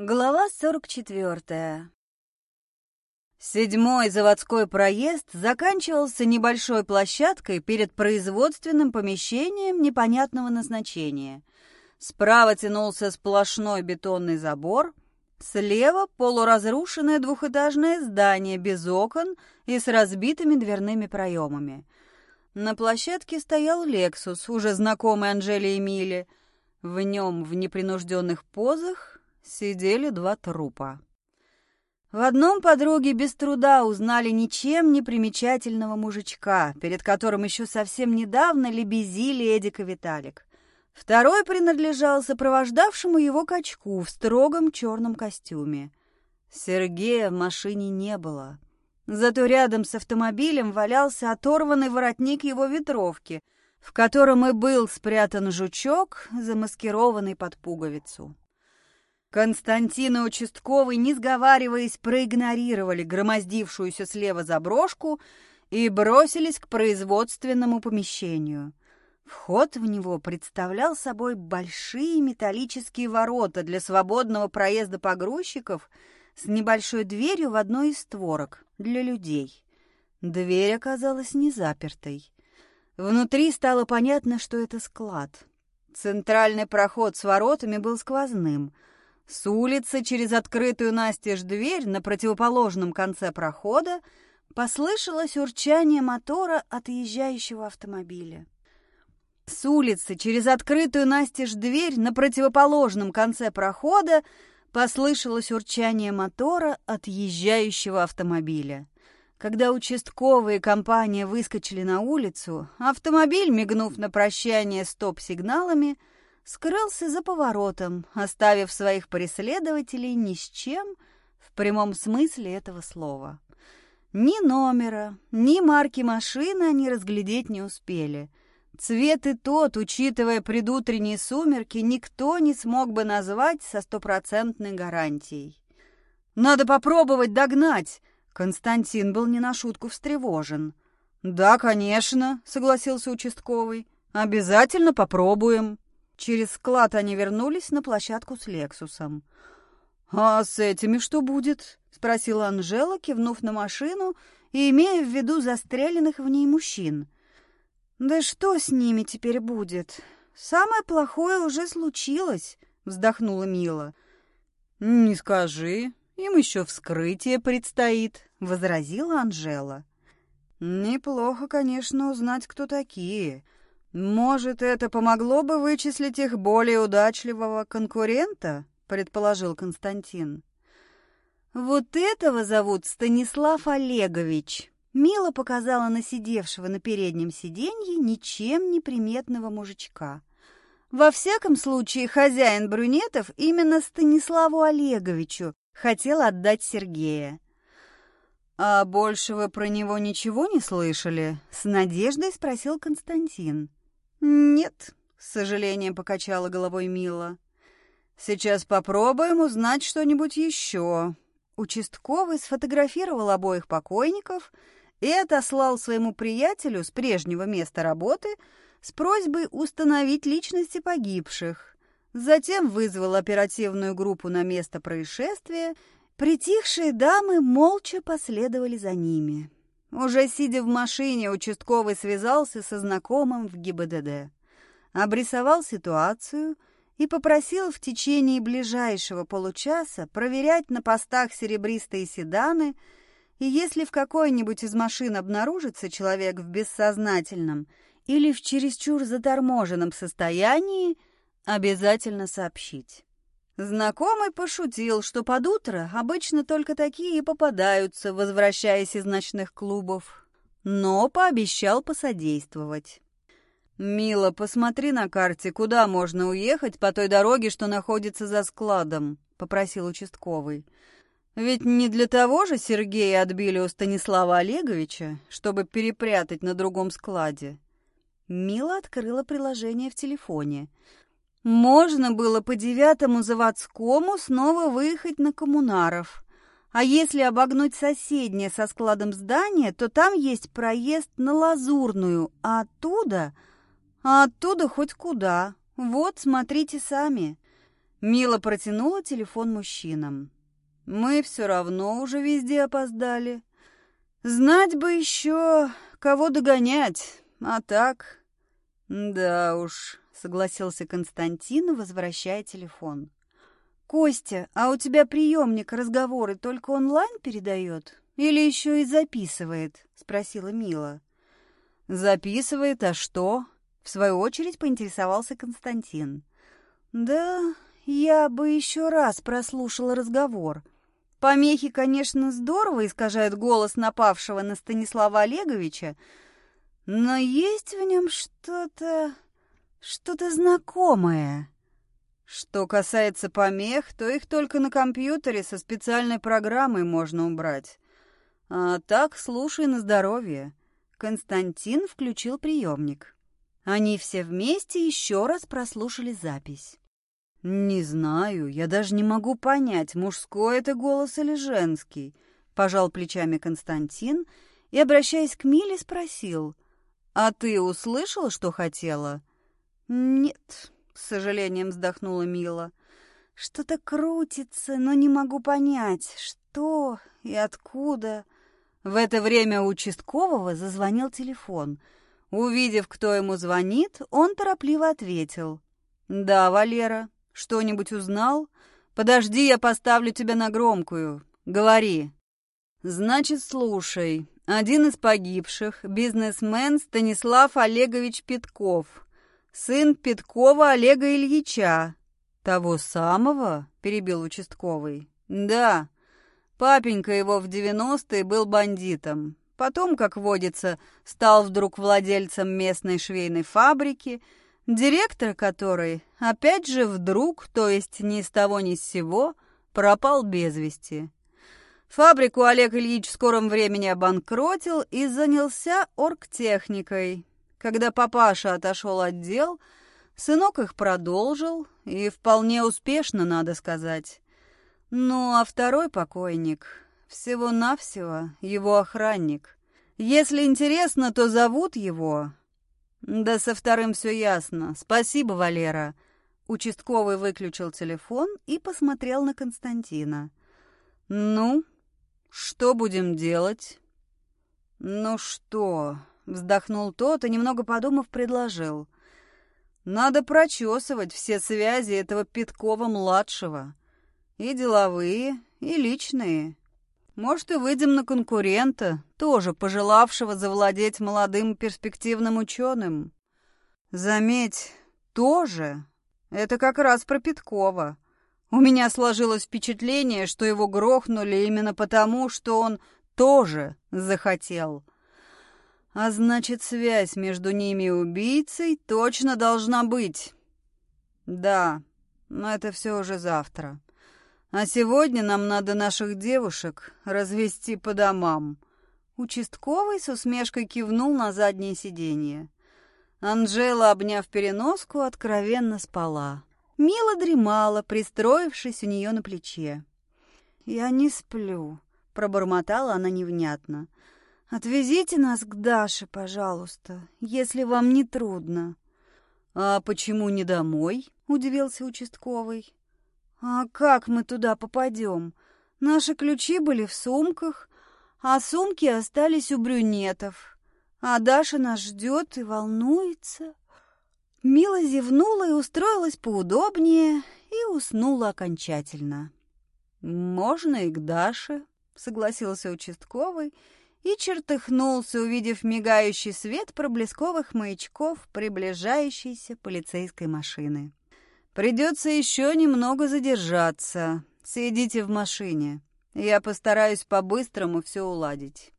Глава 44. Седьмой заводской проезд заканчивался небольшой площадкой перед производственным помещением непонятного назначения. Справа тянулся сплошной бетонный забор, слева полуразрушенное двухэтажное здание без окон и с разбитыми дверными проемами. На площадке стоял «Лексус», уже знакомый Анжеле и Миле. В нем в непринужденных позах сидели два трупа. В одном подруги без труда узнали ничем не примечательного мужичка, перед которым еще совсем недавно лебезили Эдик и Виталик. Второй принадлежал сопровождавшему его качку в строгом черном костюме. Сергея в машине не было. Зато рядом с автомобилем валялся оторванный воротник его ветровки, в котором и был спрятан жучок, замаскированный под пуговицу. Константин и участковый, не сговариваясь, проигнорировали громоздившуюся слева заброшку и бросились к производственному помещению. Вход в него представлял собой большие металлические ворота для свободного проезда погрузчиков с небольшой дверью в одной из створок для людей. Дверь оказалась не запертой. Внутри стало понятно, что это склад. Центральный проход с воротами был сквозным — с улицы через открытую настежь дверь на противоположном конце прохода послышалось урчание мотора отъезжающего автомобиля. С улицы через открытую настежь дверь на противоположном конце прохода послышалось урчание мотора отъезжающего автомобиля. Когда участковые компания выскочили на улицу, автомобиль, мигнув на прощание стоп-сигналами, скрылся за поворотом, оставив своих преследователей ни с чем в прямом смысле этого слова. Ни номера, ни марки машины они разглядеть не успели. Цвет и тот, учитывая предутренние сумерки, никто не смог бы назвать со стопроцентной гарантией. «Надо попробовать догнать!» Константин был не на шутку встревожен. «Да, конечно», — согласился участковый. «Обязательно попробуем». Через склад они вернулись на площадку с Лексусом. «А с этими что будет?» — спросила Анжела, кивнув на машину и имея в виду застреленных в ней мужчин. «Да что с ними теперь будет? Самое плохое уже случилось», — вздохнула Мила. «Не скажи, им еще вскрытие предстоит», — возразила Анжела. «Неплохо, конечно, узнать, кто такие». «Может, это помогло бы вычислить их более удачливого конкурента?» — предположил Константин. «Вот этого зовут Станислав Олегович», — Мила показала на сидевшего на переднем сиденье ничем не приметного мужичка. Во всяком случае, хозяин брюнетов именно Станиславу Олеговичу хотел отдать Сергея. «А больше вы про него ничего не слышали?» — с надеждой спросил Константин. «Нет», — с сожалением покачала головой Мила. «Сейчас попробуем узнать что-нибудь еще». Участковый сфотографировал обоих покойников и отослал своему приятелю с прежнего места работы с просьбой установить личности погибших. Затем вызвал оперативную группу на место происшествия. Притихшие дамы молча последовали за ними. Уже сидя в машине, участковый связался со знакомым в ГИБДД, обрисовал ситуацию и попросил в течение ближайшего получаса проверять на постах серебристые седаны, и если в какой-нибудь из машин обнаружится человек в бессознательном или в чересчур заторможенном состоянии, обязательно сообщить. Знакомый пошутил, что под утро обычно только такие и попадаются, возвращаясь из ночных клубов, но пообещал посодействовать. «Мила, посмотри на карте, куда можно уехать по той дороге, что находится за складом», — попросил участковый. «Ведь не для того же Сергея отбили у Станислава Олеговича, чтобы перепрятать на другом складе». Мила открыла приложение в телефоне — можно было по девятому заводскому снова выехать на коммунаров. А если обогнуть соседнее со складом здание, то там есть проезд на Лазурную, а оттуда... А оттуда хоть куда. Вот, смотрите сами. Мила протянула телефон мужчинам. Мы все равно уже везде опоздали. Знать бы еще, кого догонять, а так... Да уж, согласился Константин, возвращая телефон. «Костя, а у тебя приемник разговоры только онлайн передает? Или еще и записывает?» — спросила Мила. «Записывает, а что?» — в свою очередь поинтересовался Константин. «Да, я бы еще раз прослушала разговор. Помехи, конечно, здорово искажают голос напавшего на Станислава Олеговича, но есть в нем что-то... что-то знакомое». Что касается помех, то их только на компьютере со специальной программой можно убрать. А так слушай на здоровье. Константин включил приемник. Они все вместе еще раз прослушали запись. «Не знаю, я даже не могу понять, мужской это голос или женский», — пожал плечами Константин и, обращаясь к Миле, спросил, «А ты услышал, что хотела?» «Нет», с сожалением вздохнула Мила. Что-то крутится, но не могу понять, что и откуда. В это время у участкового зазвонил телефон. Увидев, кто ему звонит, он торопливо ответил. «Да, Валера, что-нибудь узнал? Подожди, я поставлю тебя на громкую. Говори». «Значит, слушай. Один из погибших, бизнесмен Станислав Олегович Питков, сын Петкова Олега Ильича». «Того самого?» — перебил участковый. «Да. Папенька его в девяностые был бандитом. Потом, как водится, стал вдруг владельцем местной швейной фабрики, директор которой, опять же вдруг, то есть ни с того ни с сего, пропал без вести. Фабрику Олег Ильич в скором времени обанкротил и занялся оргтехникой, когда папаша отошел от дел, сынок их продолжил, и вполне успешно, надо сказать. Ну, а второй покойник всего-навсего его охранник. Если интересно, то зовут его... Да со вторым все ясно. Спасибо, Валера. Участковый выключил телефон и посмотрел на Константина. Ну, что будем делать? Ну что, Вздохнул тот и, немного подумав, предложил. «Надо прочесывать все связи этого Питкова-младшего. И деловые, и личные. Может, и выйдем на конкурента, тоже пожелавшего завладеть молодым перспективным ученым. Заметь, тоже. Это как раз про Питкова. У меня сложилось впечатление, что его грохнули именно потому, что он тоже захотел». А значит, связь между ними и убийцей точно должна быть. Да, но это все уже завтра. А сегодня нам надо наших девушек развести по домам. Участковый с усмешкой кивнул на заднее сиденье. Анжела, обняв переноску, откровенно спала. Мила дремала, пристроившись у нее на плече. «Я не сплю», — пробормотала она невнятно. «Отвезите нас к Даше, пожалуйста, если вам не трудно». «А почему не домой?» — удивился участковый. «А как мы туда попадем? Наши ключи были в сумках, а сумки остались у брюнетов. А Даша нас ждет и волнуется». Мила зевнула и устроилась поудобнее и уснула окончательно. «Можно и к Даше», — согласился участковый, — и чертыхнулся, увидев мигающий свет проблесковых маячков приближающейся полицейской машины. «Придется еще немного задержаться. Сидите в машине. Я постараюсь по-быстрому все уладить».